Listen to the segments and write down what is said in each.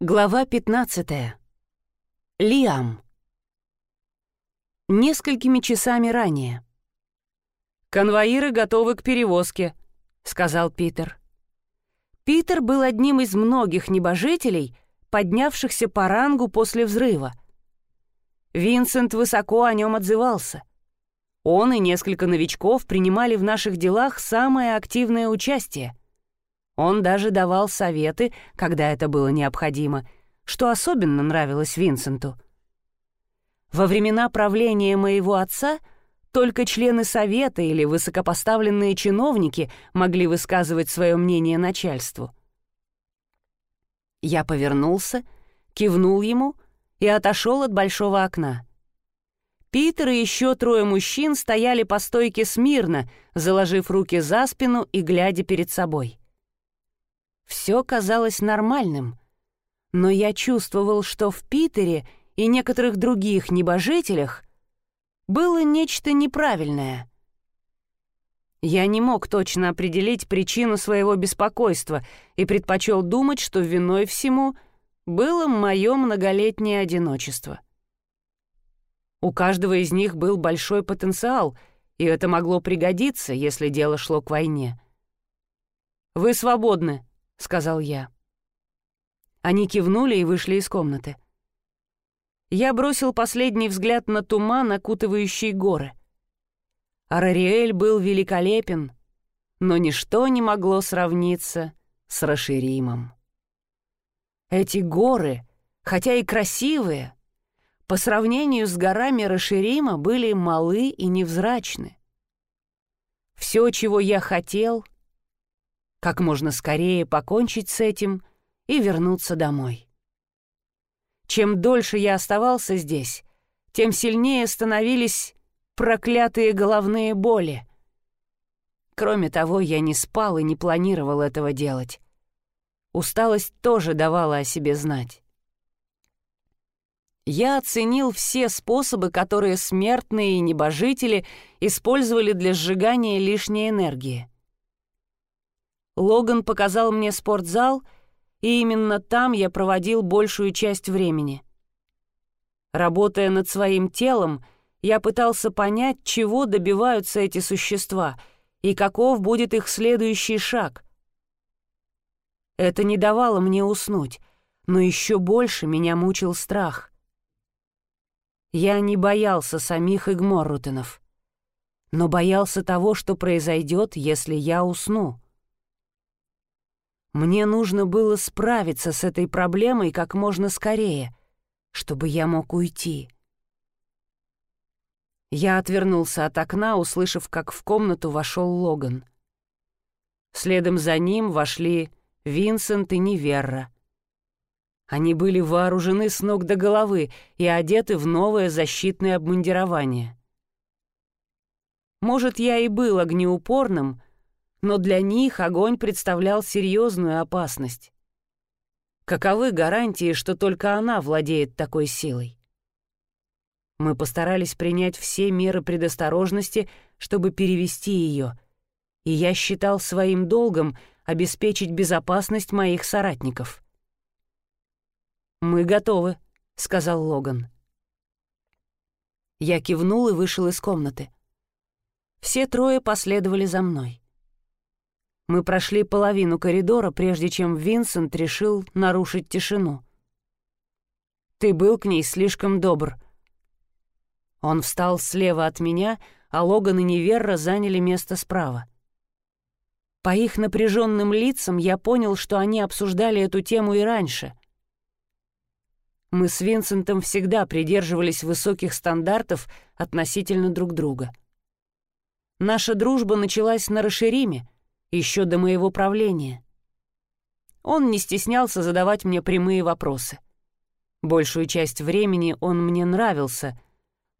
Глава 15. Лиам. Несколькими часами ранее. «Конвоиры готовы к перевозке», — сказал Питер. Питер был одним из многих небожителей, поднявшихся по рангу после взрыва. Винсент высоко о нем отзывался. Он и несколько новичков принимали в наших делах самое активное участие — он даже давал советы, когда это было необходимо, что особенно нравилось Винсенту. Во времена правления моего отца только члены совета или высокопоставленные чиновники могли высказывать свое мнение начальству. Я повернулся, кивнул ему и отошел от большого окна. Питер и еще трое мужчин стояли по стойке смирно, заложив руки за спину и глядя перед собой. Все казалось нормальным, но я чувствовал, что в Питере и некоторых других небожителях было нечто неправильное. Я не мог точно определить причину своего беспокойства и предпочел думать, что виной всему было мое многолетнее одиночество. У каждого из них был большой потенциал, и это могло пригодиться, если дело шло к войне. «Вы свободны», — сказал я. Они кивнули и вышли из комнаты. Я бросил последний взгляд на туман, окутывающий горы. Арариэль был великолепен, но ничто не могло сравниться с Раширимом. Эти горы, хотя и красивые, по сравнению с горами Раширима были малы и невзрачны. Все, чего я хотел — как можно скорее покончить с этим и вернуться домой. Чем дольше я оставался здесь, тем сильнее становились проклятые головные боли. Кроме того, я не спал и не планировал этого делать. Усталость тоже давала о себе знать. Я оценил все способы, которые смертные и небожители использовали для сжигания лишней энергии. Логан показал мне спортзал, и именно там я проводил большую часть времени. Работая над своим телом, я пытался понять, чего добиваются эти существа и каков будет их следующий шаг. Это не давало мне уснуть, но еще больше меня мучил страх. Я не боялся самих Игморрутенов, но боялся того, что произойдет, если я усну. Мне нужно было справиться с этой проблемой как можно скорее, чтобы я мог уйти. Я отвернулся от окна, услышав, как в комнату вошел Логан. Следом за ним вошли Винсент и Неверра. Они были вооружены с ног до головы и одеты в новое защитное обмундирование. Может, я и был огнеупорным, но для них огонь представлял серьезную опасность. Каковы гарантии, что только она владеет такой силой? Мы постарались принять все меры предосторожности, чтобы перевести ее, и я считал своим долгом обеспечить безопасность моих соратников. «Мы готовы», — сказал Логан. Я кивнул и вышел из комнаты. Все трое последовали за мной. Мы прошли половину коридора, прежде чем Винсент решил нарушить тишину. «Ты был к ней слишком добр». Он встал слева от меня, а Логан и Неверра заняли место справа. По их напряженным лицам я понял, что они обсуждали эту тему и раньше. Мы с Винсентом всегда придерживались высоких стандартов относительно друг друга. Наша дружба началась на Расшириме — еще до моего правления. Он не стеснялся задавать мне прямые вопросы. Большую часть времени он мне нравился,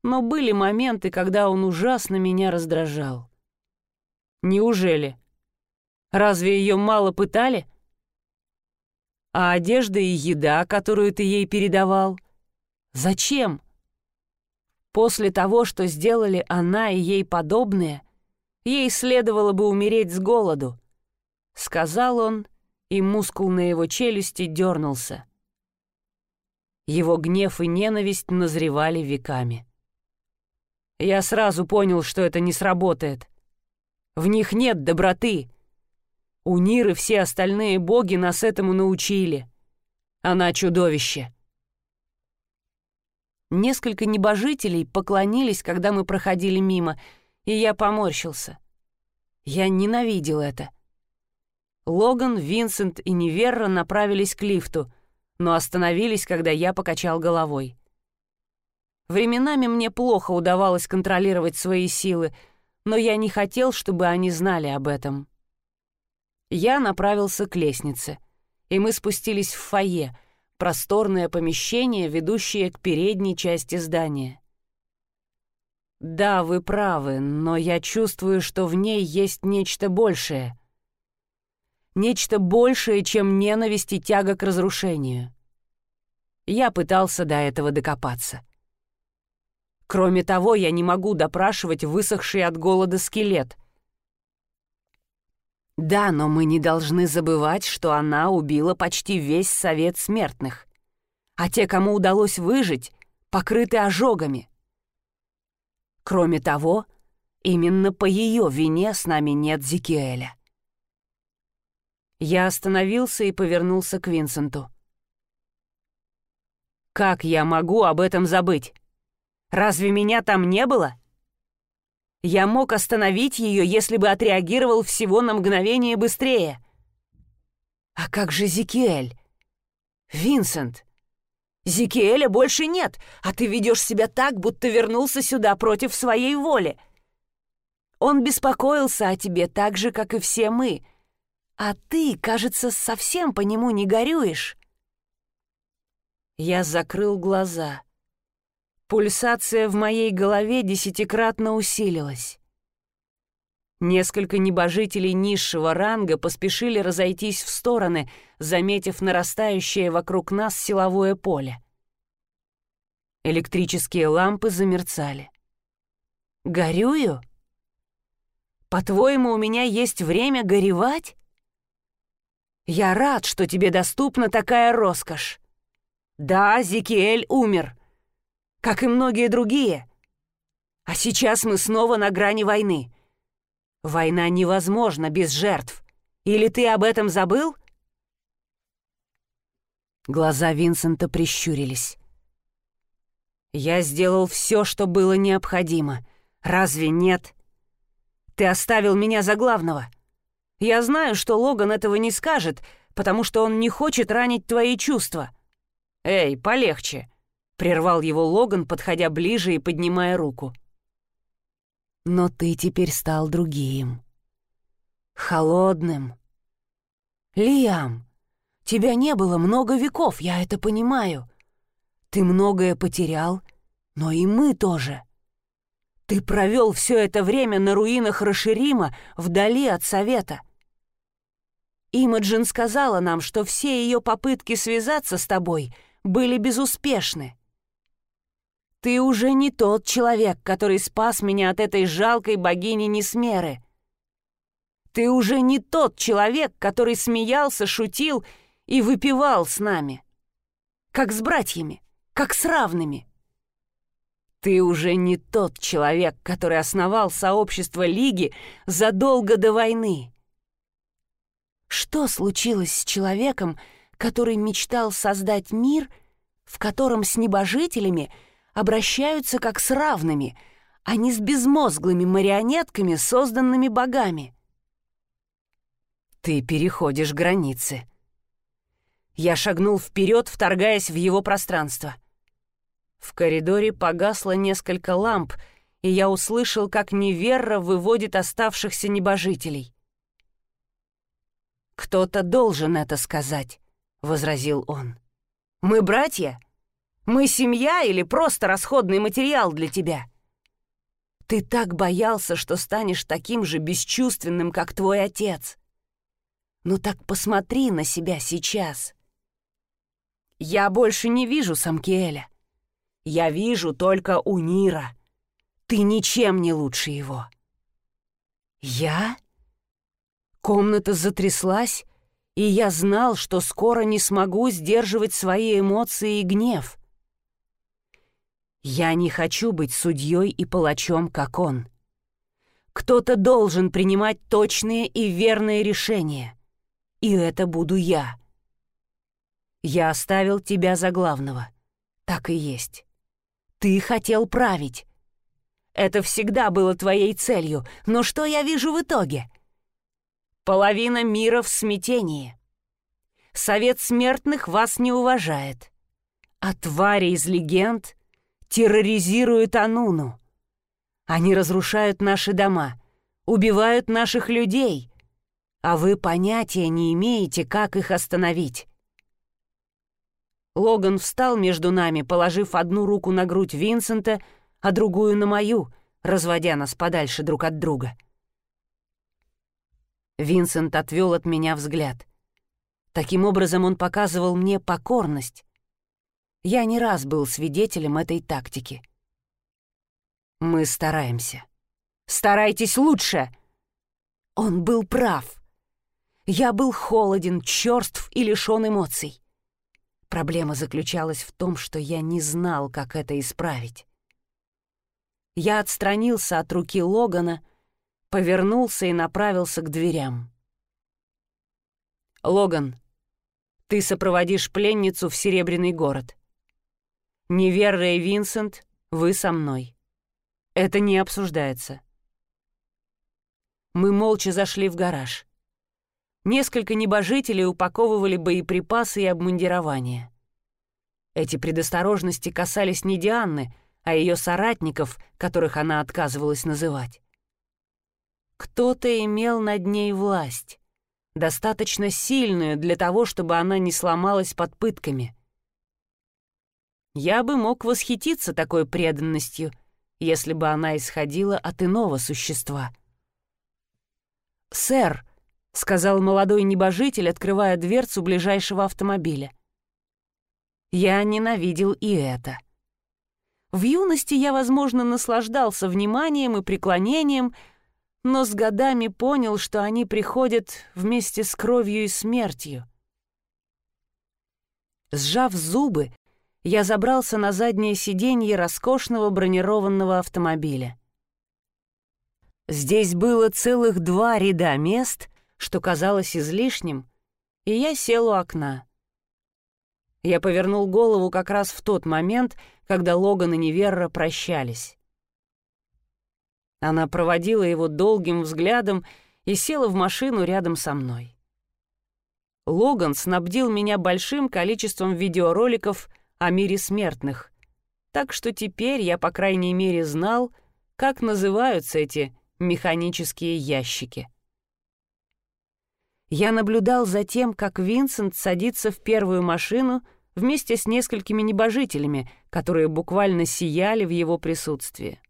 но были моменты, когда он ужасно меня раздражал. Неужели? Разве ее мало пытали? А одежда и еда, которую ты ей передавал? Зачем? После того, что сделали она и ей подобные, Ей следовало бы умереть с голоду», — сказал он, и мускул на его челюсти дернулся. Его гнев и ненависть назревали веками. Я сразу понял, что это не сработает. В них нет доброты. У Ниры все остальные боги нас этому научили. Она чудовище. Несколько небожителей поклонились, когда мы проходили мимо, и я поморщился. Я ненавидел это. Логан, Винсент и Неверра направились к лифту, но остановились, когда я покачал головой. Временами мне плохо удавалось контролировать свои силы, но я не хотел, чтобы они знали об этом. Я направился к лестнице, и мы спустились в фойе, просторное помещение, ведущее к передней части здания. Да, вы правы, но я чувствую, что в ней есть нечто большее. Нечто большее, чем ненависть и тяга к разрушению. Я пытался до этого докопаться. Кроме того, я не могу допрашивать высохший от голода скелет. Да, но мы не должны забывать, что она убила почти весь совет смертных. А те, кому удалось выжить, покрыты ожогами. Кроме того, именно по ее вине с нами нет Зикиэля. Я остановился и повернулся к Винсенту. «Как я могу об этом забыть?» Разве меня там не было? Я мог остановить ее, если бы отреагировал всего на мгновение быстрее. А как же Зикиэль? Винсент. Зикиэля больше нет, а ты ведешь себя так, будто вернулся сюда против своей воли. Он беспокоился о тебе так же, как и все мы. А ты, кажется, совсем по нему не горюешь. Я закрыл глаза. Пульсация в моей голове десятикратно усилилась. Несколько небожителей низшего ранга поспешили разойтись в стороны, заметив нарастающее вокруг нас силовое поле. Электрические лампы замерцали. «Горюю? По-твоему, у меня есть время горевать? Я рад, что тебе доступна такая роскошь. Да, Зикиэль умер, как и многие другие. А сейчас мы снова на грани войны. Война невозможна без жертв. Или ты об этом забыл?» Глаза Винсента прищурились. «Я сделал все, что было необходимо. Разве нет? Ты оставил меня за главного. Я знаю, что Логан этого не скажет, потому что он не хочет ранить твои чувства. Эй, полегче. Прервал его Логан, подходя ближе и поднимая руку. «Но ты теперь стал другим. Холодным. Лиам, тебя не было много веков, я это понимаю. Ты многое потерял, но и мы тоже. Ты провел все это время на руинах Раширима, вдали от Совета. Имаджин сказала нам, что все ее попытки связаться с тобой были безуспешны. Ты уже не тот человек, который спас меня от этой жалкой богини Несмеры. Ты уже не тот человек, который смеялся, шутил и выпивал с нами. Как с братьями, как с равными. Ты уже не тот человек, который основал сообщество Лиги задолго до войны. Что случилось с человеком, который мечтал создать мир, в котором с небожителями — обращаются как с равными, а не с безмозглыми марионетками, созданными богами. Ты переходишь границы. Я шагнул вперед, вторгаясь в его пространство. В коридоре погасло несколько ламп, и я услышал, как Неверра выводит оставшихся небожителей. «Кто-то должен это сказать», — возразил он. «Мы братья?» Мы семья или просто расходный материал для тебя? Ты так боялся, что станешь таким же бесчувственным, как твой отец. Ну так посмотри на себя сейчас. Я больше не вижу Самкиэля. Я вижу только Унира. Ты ничем не лучше его. Я? Комната затряслась, И я знал, что скоро не смогу сдерживать свои эмоции и гнев. Я не хочу быть судьей и палачом, как он. Кто-то должен принимать точные и верные решения. И это буду я. Я оставил тебя за главного. Так и есть. Ты хотел править. Это всегда было твоей целью, но что я вижу в итоге? Половина мира в смятении. Совет смертных вас не уважает. А твари из легенд терроризируют Ануну. Они разрушают наши дома, убивают наших людей, а вы понятия не имеете, как их остановить. Логан встал между нами, положив одну руку на грудь Винсента, а другую на мою, разводя нас подальше друг от друга. Винсент отвел от меня взгляд. Таким образом он показывал мне покорность. Я не раз был свидетелем этой тактики. Мы стараемся. Старайтесь лучше! Он был прав. Я был холоден, черств и лишён эмоций. Проблема заключалась в том, что я не знал, как это исправить. Я отстранился от руки Логана, повернулся и направился к дверям. «Логан, ты сопроводишь пленницу в Серебряный город. Неверра и Винсент, вы со мной. Это не обсуждается». Мы молча зашли в гараж. Несколько небожителей упаковывали боеприпасы и обмундирование. Эти предосторожности касались не Дианны, а ее соратников, которых она отказывалась называть. Кто-то имел над ней власть, достаточно сильную для того, чтобы она не сломалась под пытками. Я бы мог восхититься такой преданностью, если бы она исходила от иного существа. «Сэр», — сказал молодой небожитель, открывая дверцу ближайшего автомобиля. Я ненавидел и это. В юности я, возможно, наслаждался вниманием и преклонением, но с годами понял, что они приходят вместе с кровью и смертью. Сжав зубы, я забрался на заднее сиденье роскошного бронированного автомобиля. Здесь было целых два ряда мест, что казалось излишним, и я сел у окна. Я повернул голову как раз в тот момент, когда Логан и Неверра прощались. Она проводила его долгим взглядом и села в машину рядом со мной. Логан снабдил меня большим количеством видеороликов о мире смертных, так что теперь я, по крайней мере, знал, как называются эти механические ящики. Я наблюдал за тем, как Винсент садится в первую машину вместе с несколькими небожителями, которые буквально сияли в его присутствии.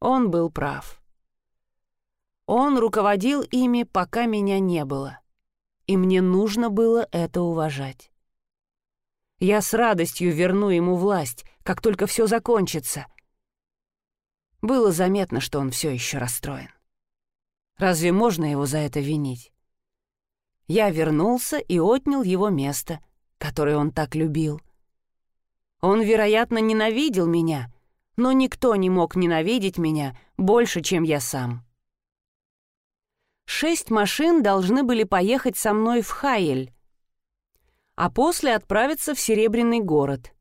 Он был прав. Он руководил ими, пока меня не было, и мне нужно было это уважать. Я с радостью верну ему власть, как только все закончится. Было заметно, что он все еще расстроен. Разве можно его за это винить? Я вернулся и отнял его место, которое он так любил. Он, вероятно, ненавидел меня, но никто не мог ненавидеть меня больше, чем я сам. Шесть машин должны были поехать со мной в Хайль, а после отправиться в Серебряный город.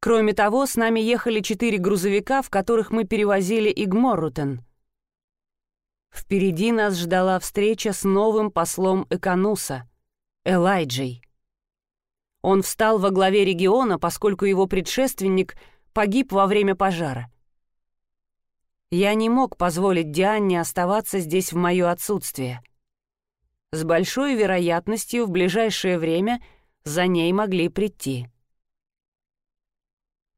Кроме того, с нами ехали четыре грузовика, в которых мы перевозили Игморрутен. Впереди нас ждала встреча с новым послом Эконуса, Элайджей. Он встал во главе региона, поскольку его предшественник погиб во время пожара. Я не мог позволить Дианне оставаться здесь в мое отсутствие. С большой вероятностью в ближайшее время за ней могли прийти.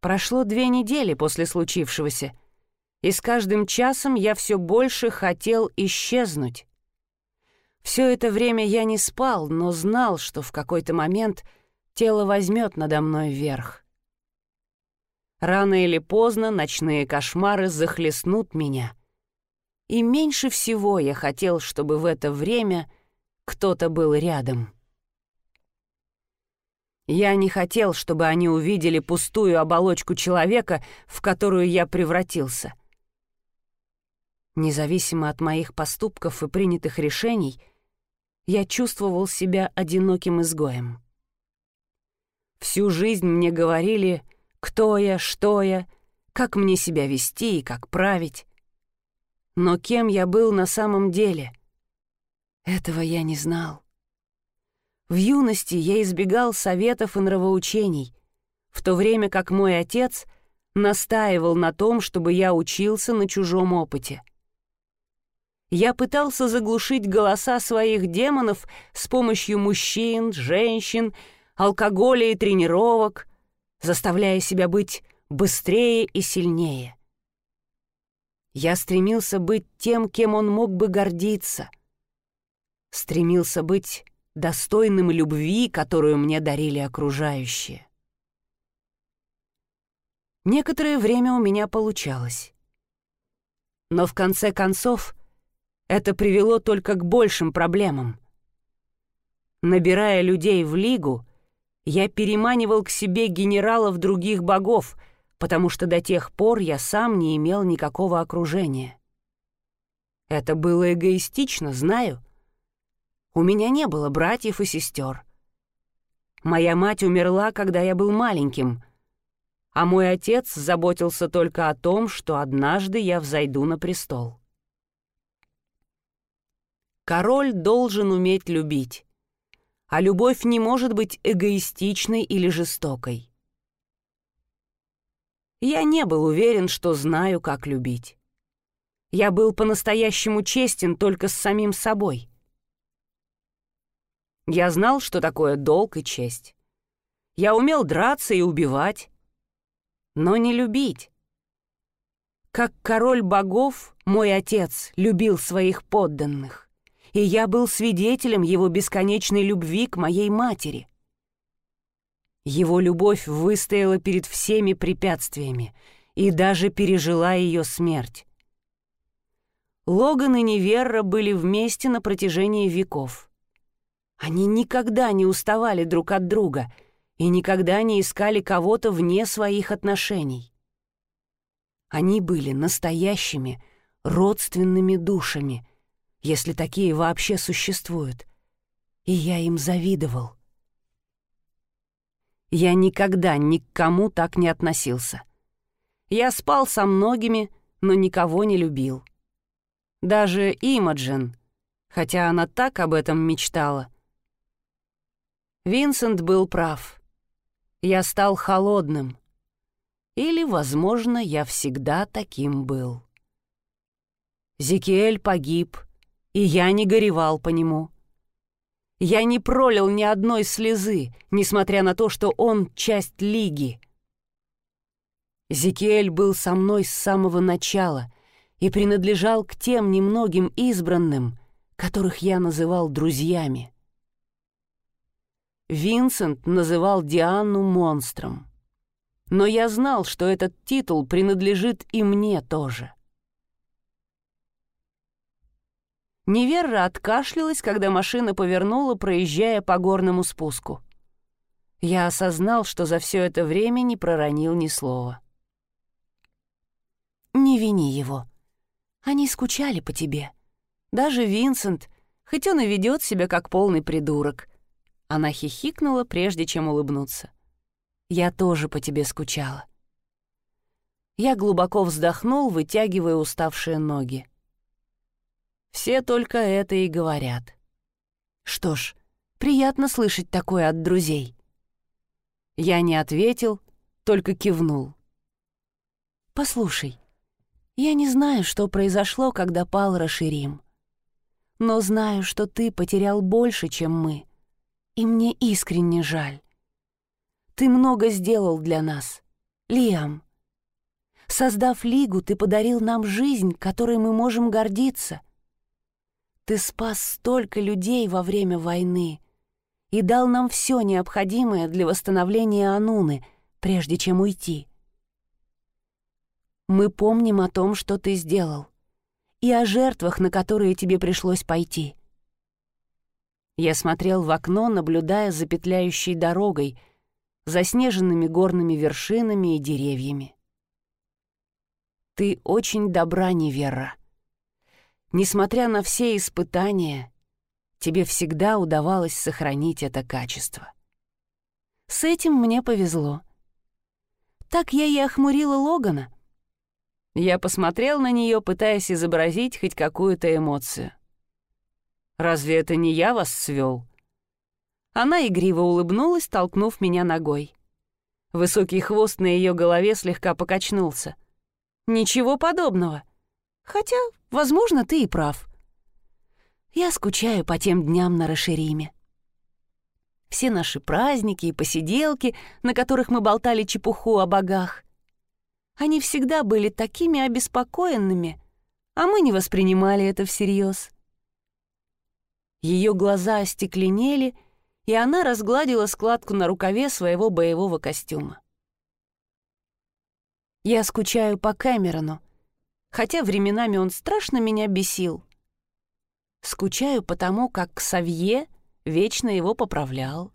Прошло две недели после случившегося, и с каждым часом я все больше хотел исчезнуть. Все это время я не спал, но знал, что в какой-то момент тело возьмет надо мной верх. Рано или поздно ночные кошмары захлестнут меня. И меньше всего я хотел, чтобы в это время кто-то был рядом. Я не хотел, чтобы они увидели пустую оболочку человека, в которую я превратился. Независимо от моих поступков и принятых решений, я чувствовал себя одиноким изгоем. Всю жизнь мне говорили, кто я, что я, как мне себя вести и как править. Но кем я был на самом деле? Этого я не знал. В юности я избегал советов и нравоучений, в то время как мой отец настаивал на том, чтобы я учился на чужом опыте. Я пытался заглушить голоса своих демонов с помощью мужчин, женщин, алкоголя и тренировок, заставляя себя быть быстрее и сильнее. Я стремился быть тем, кем он мог бы гордиться. Стремился быть достойным любви, которую мне дарили окружающие. Некоторое время у меня получалось. Но в конце концов это привело только к большим проблемам. Набирая людей в лигу, я переманивал к себе генералов других богов — потому что до тех пор я сам не имел никакого окружения. Это было эгоистично, знаю. У меня не было братьев и сестер. Моя мать умерла, когда я был маленьким, а мой отец заботился только о том, что однажды я взойду на престол. Король должен уметь любить, а любовь не может быть эгоистичной или жестокой. Я не был уверен, что знаю, как любить. Я был по-настоящему честен только с самим собой. Я знал, что такое долг и честь. Я умел драться и убивать, но не любить. Как король богов, мой отец любил своих подданных, и я был свидетелем его бесконечной любви к моей матери — его любовь выстояла перед всеми препятствиями и даже пережила ее смерть. Логан и Неверра были вместе на протяжении веков. Они никогда не уставали друг от друга и никогда не искали кого-то вне своих отношений. Они были настоящими, родственными душами, если такие вообще существуют, и я им завидовал. Я никогда ни к кому так не относился. Я спал со многими, но никого не любил. Даже Имаджин, хотя она так об этом мечтала. Винсент был прав. Я стал холодным. Или, возможно, я всегда таким был. Зикиэль погиб, и я не горевал по нему. Я не пролил ни одной слезы, несмотря на то, что он часть Лиги. Зикиэль был со мной с самого начала и принадлежал к тем немногим избранным, которых я называл друзьями. Винсент называл Диану монстром. Но я знал, что этот титул принадлежит и мне тоже. Неверра откашлялась, когда машина повернула, проезжая по горному спуску. Я осознал, что за все это время не проронил ни слова. «Не вини его. Они скучали по тебе. Даже Винсент, хоть он и ведет себя как полный придурок». Она хихикнула, прежде чем улыбнуться. «Я тоже по тебе скучала». Я глубоко вздохнул, вытягивая уставшие ноги. Все только это и говорят. Что ж, приятно слышать такое от друзей. Я не ответил, только кивнул. «Послушай, я не знаю, что произошло, когда пал Раширим. Но знаю, что ты потерял больше, чем мы, и мне искренне жаль. Ты много сделал для нас, Лиам. Создав Лигу, ты подарил нам жизнь, которой мы можем гордиться. Ты спас столько людей во время войны и дал нам все необходимое для восстановления Ануны, прежде чем уйти. Мы помним о том, что ты сделал, и о жертвах, на которые тебе пришлось пойти. Я смотрел в окно, наблюдая за петляющей дорогой, заснеженными горными вершинами и деревьями. Ты очень добра, Невера. Несмотря на все испытания, тебе всегда удавалось сохранить это качество. С этим мне повезло. Так я и охмурила Логана. Я посмотрел на нее, пытаясь изобразить хоть какую-то эмоцию. «Разве это не я вас свел? Она игриво улыбнулась, толкнув меня ногой. Высокий хвост на ее голове слегка покачнулся. «Ничего подобного. Хотя, возможно, ты и прав. Я скучаю по тем дням на Рашериме. Все наши праздники и посиделки, на которых мы болтали чепуху о богах, они всегда были такими обеспокоенными, а мы не воспринимали это всерьез. Ее глаза остекленели, и она разгладила складку на рукаве своего боевого костюма. Я скучаю по Кэмерону, хотя временами он страшно меня бесил. Скучаю потому, как Ксавье вечно его поправлял.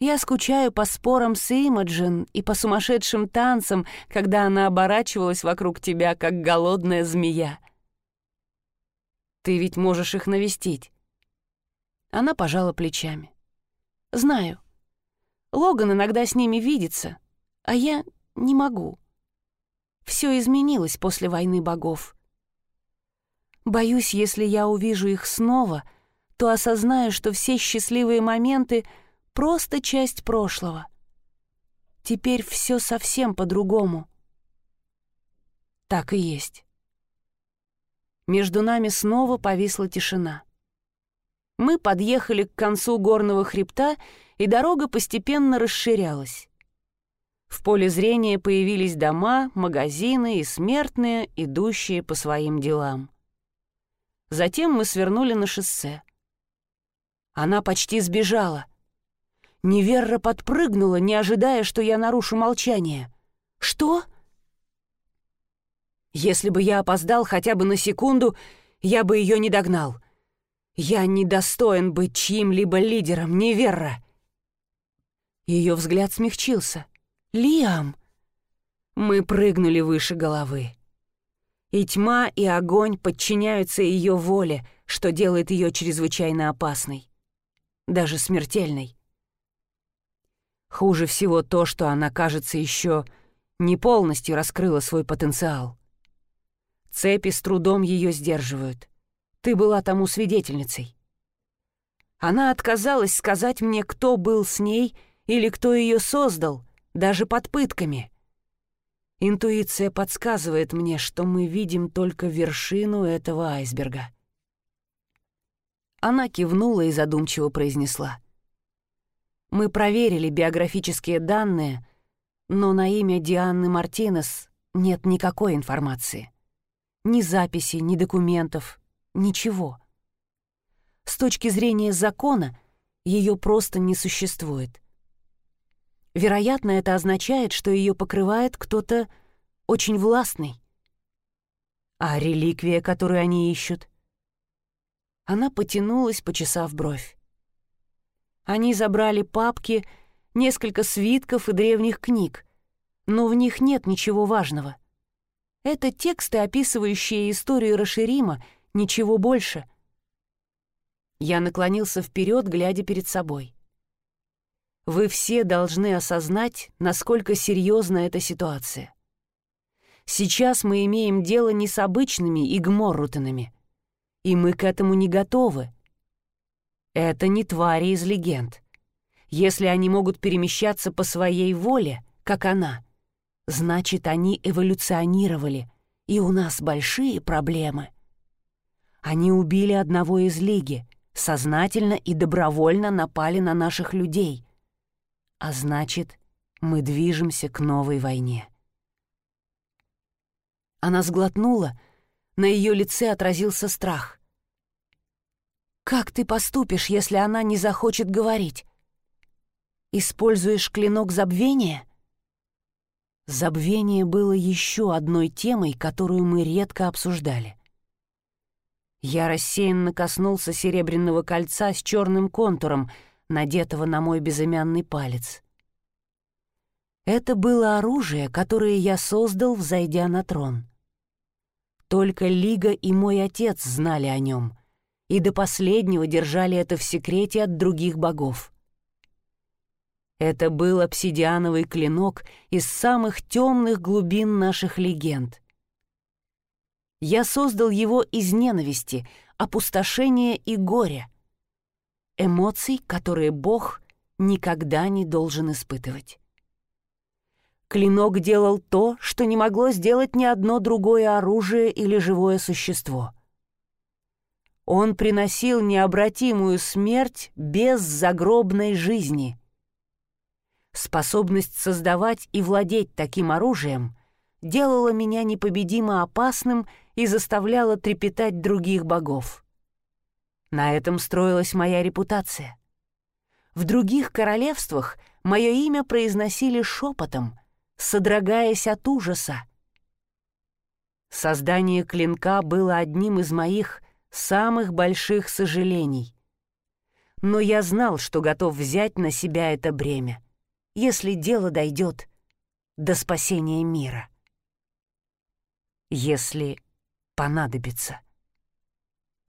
Я скучаю по спорам с Имаджин и по сумасшедшим танцам, когда она оборачивалась вокруг тебя, как голодная змея. Ты ведь можешь их навестить. Она пожала плечами. Знаю. Логан иногда с ними видится, а я не могу. Все изменилось после войны богов. Боюсь, если я увижу их снова — то осознаю, что все счастливые моменты — просто часть прошлого. Теперь все совсем по-другому. Так и есть. Между нами снова повисла тишина. Мы подъехали к концу горного хребта, и дорога постепенно расширялась. В поле зрения появились дома, магазины и смертные, идущие по своим делам. Затем мы свернули на шоссе. Она почти сбежала. Неверра подпрыгнула, не ожидая, что я нарушу молчание. «Что?» «Если бы я опоздал хотя бы на секунду, я бы ее не догнал. Я недостоин быть чьим-либо лидером, Неверра!» Ее взгляд смягчился. «Лиам!» Мы прыгнули выше головы. И тьма, и огонь подчиняются ее воле, что делает ее чрезвычайно опасной даже смертельной. Хуже всего то, что она, кажется, еще не полностью раскрыла свой потенциал. Цепи с трудом ее сдерживают. Ты была тому свидетельницей. Она отказалась сказать мне, кто был с ней или кто ее создал, даже под пытками. Интуиция подсказывает мне, что мы видим только вершину этого айсберга. Она кивнула и задумчиво произнесла. «Мы проверили биографические данные, но на имя Дианы Мартинес нет никакой информации. Ни записи, ни документов, ничего. С точки зрения закона ее просто не существует. Вероятно, это означает, что ее покрывает кто-то очень властный. А реликвия, которую они ищут — она потянулась, почесав бровь. Они забрали папки, несколько свитков и древних книг, но в них нет ничего важного. Это тексты, описывающие историю Раширима, ничего больше. Я наклонился вперед, глядя перед собой. Вы все должны осознать, насколько серьезна эта ситуация. Сейчас мы имеем дело не с обычными игморрутанами — и мы к этому не готовы. Это не твари из легенд. Если они могут перемещаться по своей воле, как она, значит, они эволюционировали, и у нас большие проблемы. Они убили одного из Лиги, сознательно и добровольно напали на наших людей. А значит, мы движемся к новой войне. Она сглотнула, на ее лице отразился страх. Как ты поступишь, если она не захочет говорить? Используешь клинок забвения? Забвение было еще одной темой, которую мы редко обсуждали. Я рассеянно коснулся серебряного кольца с черным контуром, надетого на мой безымянный палец. Это было оружие, которое я создал, взойдя на трон. Только Лига и мой отец знали о нем, и до последнего держали это в секрете от других богов. Это был обсидиановый клинок из самых темных глубин наших легенд. Я создал его из ненависти, опустошения и горя. Эмоций, которые Бог никогда не должен испытывать. Клинок делал то, что не могло сделать ни одно другое оружие или живое существо. Он приносил необратимую смерть без загробной жизни. Способность создавать и владеть таким оружием делала меня непобедимо опасным и заставляла трепетать других богов. На этом строилась моя репутация. В других королевствах мое имя произносили шепотом — содрогаясь от ужаса. Создание клинка было одним из моих самых больших сожалений. Но я знал, что готов взять на себя это бремя, если дело дойдет до спасения мира. Если понадобится.